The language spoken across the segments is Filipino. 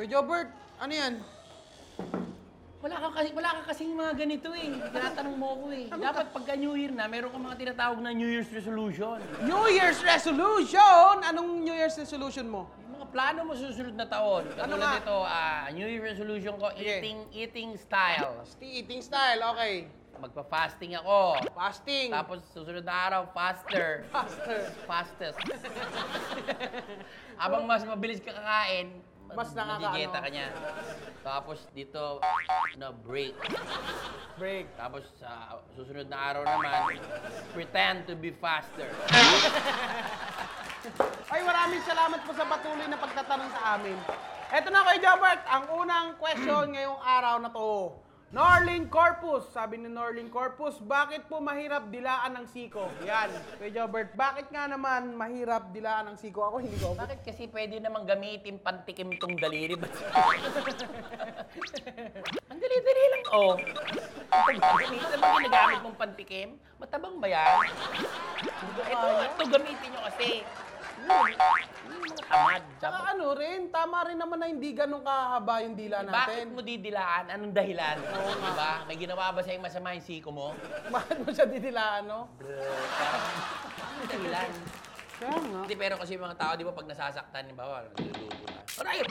Kuya Jobert, ano yan? Wala ka kasi wala ka kasing mga ganito eh. Tinatanong mo ko eh. Dapat pagka New Year na, meron kang mga tinatawag na New Year's resolution. New Year's resolution! Anong New Year's resolution mo? Yung mga plano mo sa susunod na taon. Ano Katulad nga? nito, ah, New Year resolution ko, Sige. eating eating style. Eating style, okay. Magpa-fasting ako. Fasting. Tapos susunod na araw, faster. Faster. Fastest. Habang mas mabilis ka kakain, Mas nakaka- nagigeta ano. ka niya. Tapos dito, na break. Break. Tapos sa susunod na araw naman, pretend to be faster. Ay, maraming salamat po sa patuloy na pagtatanong sa amin. Eto na Kuya Jobert, ang unang question ngayong araw na to. Norling Corpus, sabi ni Norling Corpus, bakit po mahirap dilaan ng siko? Yan, Kuya Jobert, bakit nga naman mahirap dilaan ng siko? Ako hindi ko. Bakit kasi pwede namang gamitin pantikim tong daliri? Ba't- Ang dali-dali lang, oh. Minsan ba ginagamit mong pantikim? Matabang ba yan? Ito, ito gamitin nyo kasi. Yun, tamad. Tsaka ano rin, tama rin naman na hindi ganun kahaba yung dila Bakit natin. mo didilaan? Anong dahilan? Diba? May ginawa ba sa'yo masama yung siko mo? Bakit mo siya didilaan, no? Anong dahilan? Kaya nga. Hindi, pero kasi yung mga tao, di ba, pag nasasaktan, di ba, naglulubo na. Aray!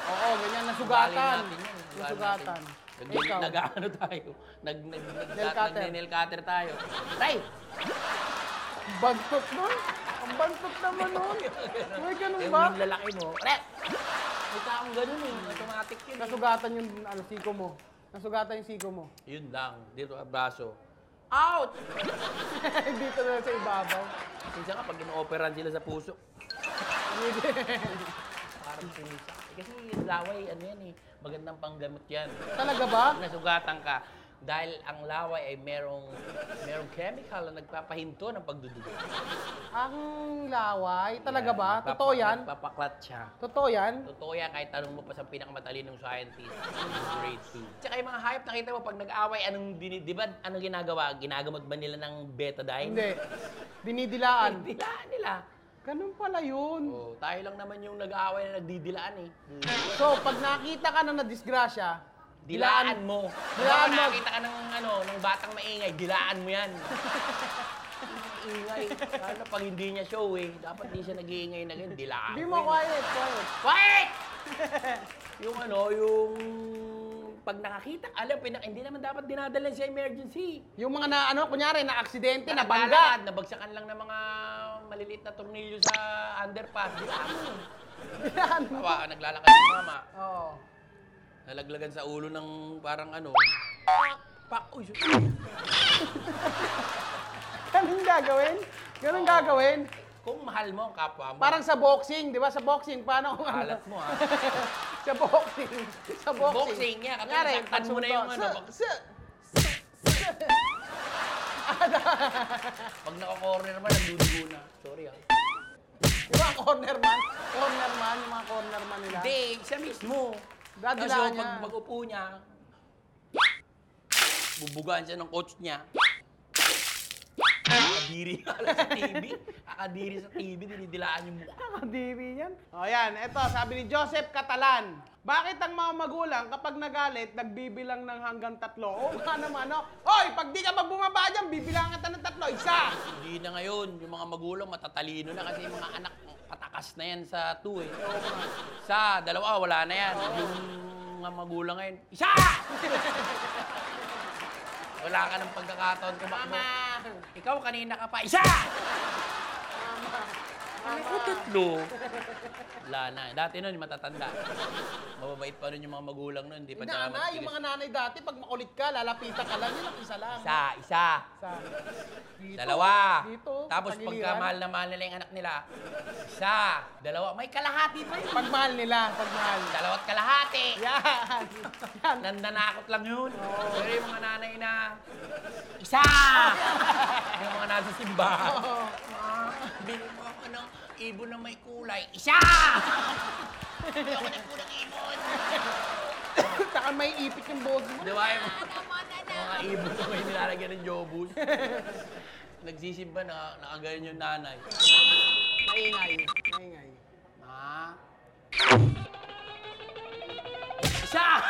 Oo, ganyan, nasugatan. Ugali natin yan. Ugali Nasugatan. natin. Nag, Ikaw. nag-ano tayo? Nag, nag, nag, Nail cutter. nail cutter tayo. Tay! Bantot nun. Ang bantot naman nun. May ganun ba? yung lalaki mo. Aray! May taong ganun eh. Automatic yun. eh. Nasugatan yung ano, siko mo. Nasugatan yung siko mo. Yun lang. Dito ang braso. Out! Dito na sa ibabaw. Minsan ka, pag ino-operan sila sa puso, parang sinisa. Eh, kasi yung laway, ano yan eh, magandang panggamot yan. Talaga ba? Pag nasugatan ka, dahil ang laway ay merong merong chemical na nagpapahinto ng pagdudugo. Ang laway? Talaga ba? nagpapa- Totoo yan? Nagpapaklat siya. Totoo yan? Totoo yan kahit tanong mo pa sa pinakamatalinong scientist. Grade 2. Tsaka yung mga hype, nakita mo, pag nag-away, anong, dini- di ba, anong ginagawa? Ginagamot ba nila ng betadine? Hindi. Dinidilaan. dilaan nila. Ganun pala yun. Oh, tayo lang naman yung nag-aaway na nagdidilaan eh. So, pag nakita ka na na-disgrasya, Dilaan mo. Dilaan mo. nakita ka ng, ano, ng batang maingay, dilaan mo yan. ingay. Lalo pag hindi niya show eh. Dapat di siya nag-iingay na ganyan. Dilaan Hindi mo yun. quiet, quiet. Quiet! yung ano, yung pag nakakita, alam, pinak, hindi naman dapat dinadala sa emergency. Yung mga na, ano, kunyari, na aksidente, na bangga. Nabagsakan lang ng mga maliliit na tornilyo sa underpass. Dilaan mo. Dilaan mo. Bawa, naglalakad yung mama. Oo. Nalaglagan sa ulo ng parang ano. Pak! Pak! Uy! Ganun gagawin? Ganun gagawin? Kung mahal mo ang kapwa mo, Parang sa boxing, di ba? Sa boxing, paano kung ano? alat mo ha. sa boxing. Sa boxing. Boxing niya, kasi Kunyari, saktan mo na yung ano, Sa- pag- naka-corner man, nagdudugo na. Sorry ah. Di ba, corner man? Corner man, yung mga corner man nila. Hindi, siya mismo. Dadilaan Kaso niya. pag pag-upo niya, bubugaan siya ng coach niya. Akadiri nga lang sa TV. Akadiri sa TV, dinidilaan yung mukha. Nakadiri yan. O yan, eto, sabi ni Joseph Catalan. Bakit ang mga magulang kapag nagalit, nagbibilang ng hanggang tatlo? Oo nga naman, no? Oy, pag di ka magbumaba dyan, bibilang kita ng tatlo. Isa! Hindi na ngayon, yung mga magulang matatalino na kasi yung mga anak patakas na yan sa two eh. Sa dalawa, wala na yan. Yung mga magulang ngayon, isa! wala ka ng pagkakataon tumakbo. Mama! Ikaw kanina ka pa, isa! Tatlo? Wala na. Dati nun, matatanda. Mababait pa nun yung mga magulang nun. Hindi pa tsaka Inana, yung matigas. mga nanay dati, pag makulit ka, lalapitan ka lang, yun ang isa lang. Isa, isa. Sa, dito, Dalawa. Dito, Tapos pagka tagiliran. mahal na mahal nila yung anak nila, isa. Dalawa. May kalahati pa yun. Pagmahal nila, pagmahal. Dalawat kalahati. Yan. Yan. Nandanakot lang yun. Pero yung mga nanay na, isa! yung mga nasa simbahan. Oo. Ma, bili mo ako ng ibon na may kulay. Isa! Ayoko ng kulang ibon. Saka may ipit yung boss mo. Di ba yung mga ibon na may nilalagyan ng jobus? Nagsisimba na, nakagayon yung nanay. Maingay. Maingay. Ma? Isa!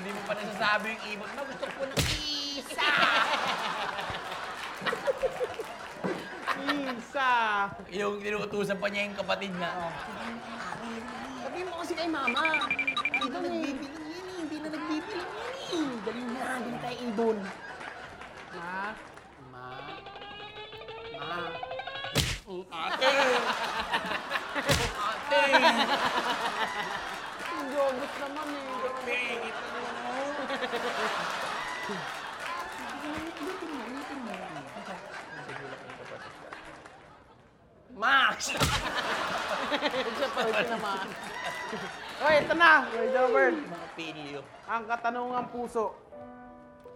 Hindi mo pa nasasabi yung ibon. Ma, gusto ko ng isa! Isa. yung tinutusan pa niya yung kapatid na. Sabihin mo kasi kay mama. Hindi na nagbibilang yan eh. Hindi na nagbibilang yan eh. Dali na. Dali tayo ibon. Ma? Ma? Ma? Mm, Ate! Ate! Yung jobos naman eh. Pingit mo! Max! Siya pa rin naman. Oy, ito na. Oy, Jobert. Mga pilyo. Ang katanungang puso.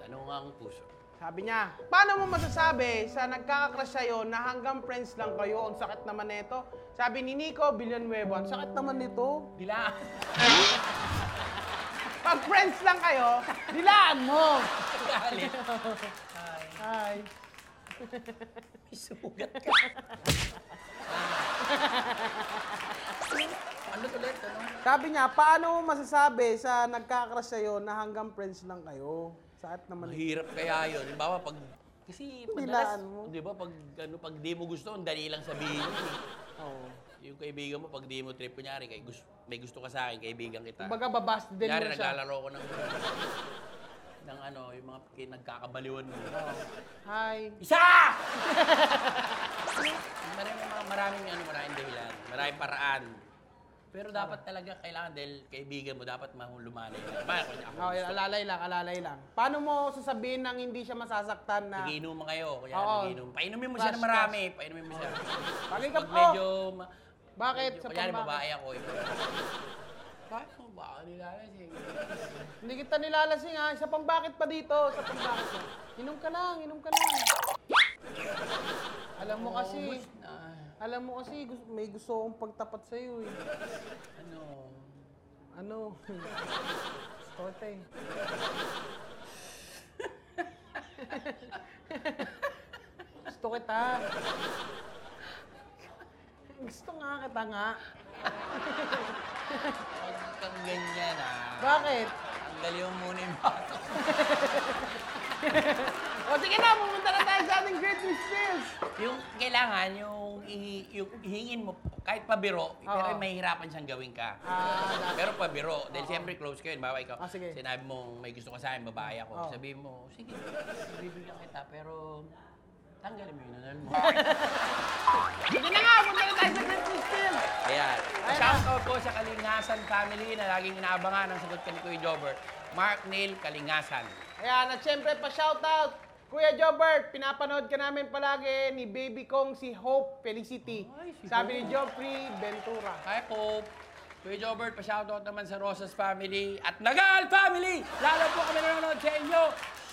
Tanong ang puso. Sabi niya, paano mo masasabi sa nagkakakrush sa'yo na hanggang friends lang kayo? Ang sakit naman nito. Sabi ni Nico Villanueva, ang sakit naman nito. Dila! Pag friends lang kayo, dilaan mo. Galit. Hi. May sugat ka. ano ulit? Ano? Sabi niya, paano mo masasabi sa nagkakrush sa'yo na hanggang friends lang kayo? Sakit naman nito. Mahirap kaya yun. Halimbawa, pag... Kasi madalas, mo. di ba, pag, ano, pag di mo gusto, ang dali lang sabihin. Oo. Yung kaibigan mo, pag di mo trip, kunyari, kay, gusto, may gusto ka sa akin, kaibigan kita. Kumbaga, babast din Kunyari, mo siya. naglalaro ko ng... ng ano, yung mga kin- nagkakabaliwan mo. Hi. Isa! maraming, mga, maraming, ano, maraming Maraming paraan. Pero dapat talaga kailangan dahil kaibigan mo dapat mahulumanay na. Ba, kung ako Okay, gusto. alalay lang, alalay lang. Paano mo sasabihin nang hindi siya masasaktan na... Nagiinuman kayo. Kaya Oo. nagiinom. Painumin mo siya Crush, ng marami. Painumin mo siya. Bagay ka Pag po. medyo... ma- Bakit? Medyo, Sa kunyari, babae ako. Eh. Bakit mo ba ako nilalasing? Hindi kita nilalasing ha. Isa pang bakit pa dito. Isa pang bakit pa. Inom ka lang, inom ka lang. Alam mo kasi, Ubus na. Alam mo kasi gus- may gusto akong pagtapat sa'yo eh. Ano? Ano? Stote. Gusto kita. Gusto nga kita nga. Huwag kang ganyan ah. Bakit? Tanggalin mo muna yung bato. O sige na, pumunta na tayo sa ating great skills. yung kailangan, yung, ihi, yung hihingin mo, kahit pabiro, pero Oo. may hirapan siyang gawin ka. Ah, Pero pabiro, dahil siyempre close kayo, bawa ikaw, Ah, sige. sinabi mo may gusto ka sa akin, babae ako. Oo. Sabihin mo, sige, bibigyan kita, pero tanggalin mo yun, ano mo. Sige na nga, pumunta na tayo sa great skills. Ayan. Shoutout po sa Kalingasan family na laging inaabangan ang sagot ka ni Kuya Jobber. Mark Neil Kalingasan. Ayan, at syempre pa shoutout, Kuya Jobert, pinapanood ka namin palagi ni baby kong si Hope Felicity. Ay, si Sabi ni. Joffrey Ventura. Hi po. Kuya Jobert, pa-shoutout naman sa Rosas family at Nagal family! Lalo po kami nanonood sa inyo.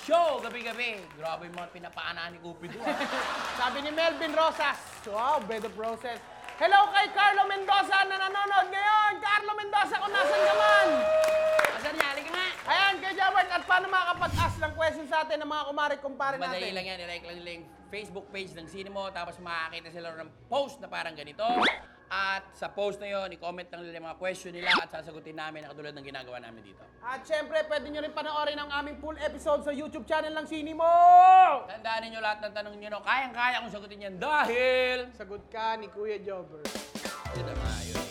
Show, gabi-gabi. Grabe yung mga pinapaanaan ni Cupido. ah. Sabi ni Melvin Rosas. Wow, bread of roses. Hello kay Carlo Mendoza na nanonood ngayon. Carlo Mendoza, kung nasan ka man. Asan niya? Halika nga. Ayan, Kuya Jobert, at paano makakapag-ask ng question sa atin ng mga kumare-kumpare Madali natin? lang yan. I-like lang nila yung Facebook page ng Cinemo. Tapos makakita sila ng post na parang ganito. At sa post na yon, i-comment lang nila yung mga question nila at sasagutin namin na katulad ng ginagawa namin dito. At syempre, pwede nyo rin panoorin ang aming full episode sa YouTube channel ng Sinimo! Tandaan ninyo lahat ng tanong nyo, no? kayang-kaya kong sagutin yan dahil... Sagot ka ni Kuya Jobert. Yun na nga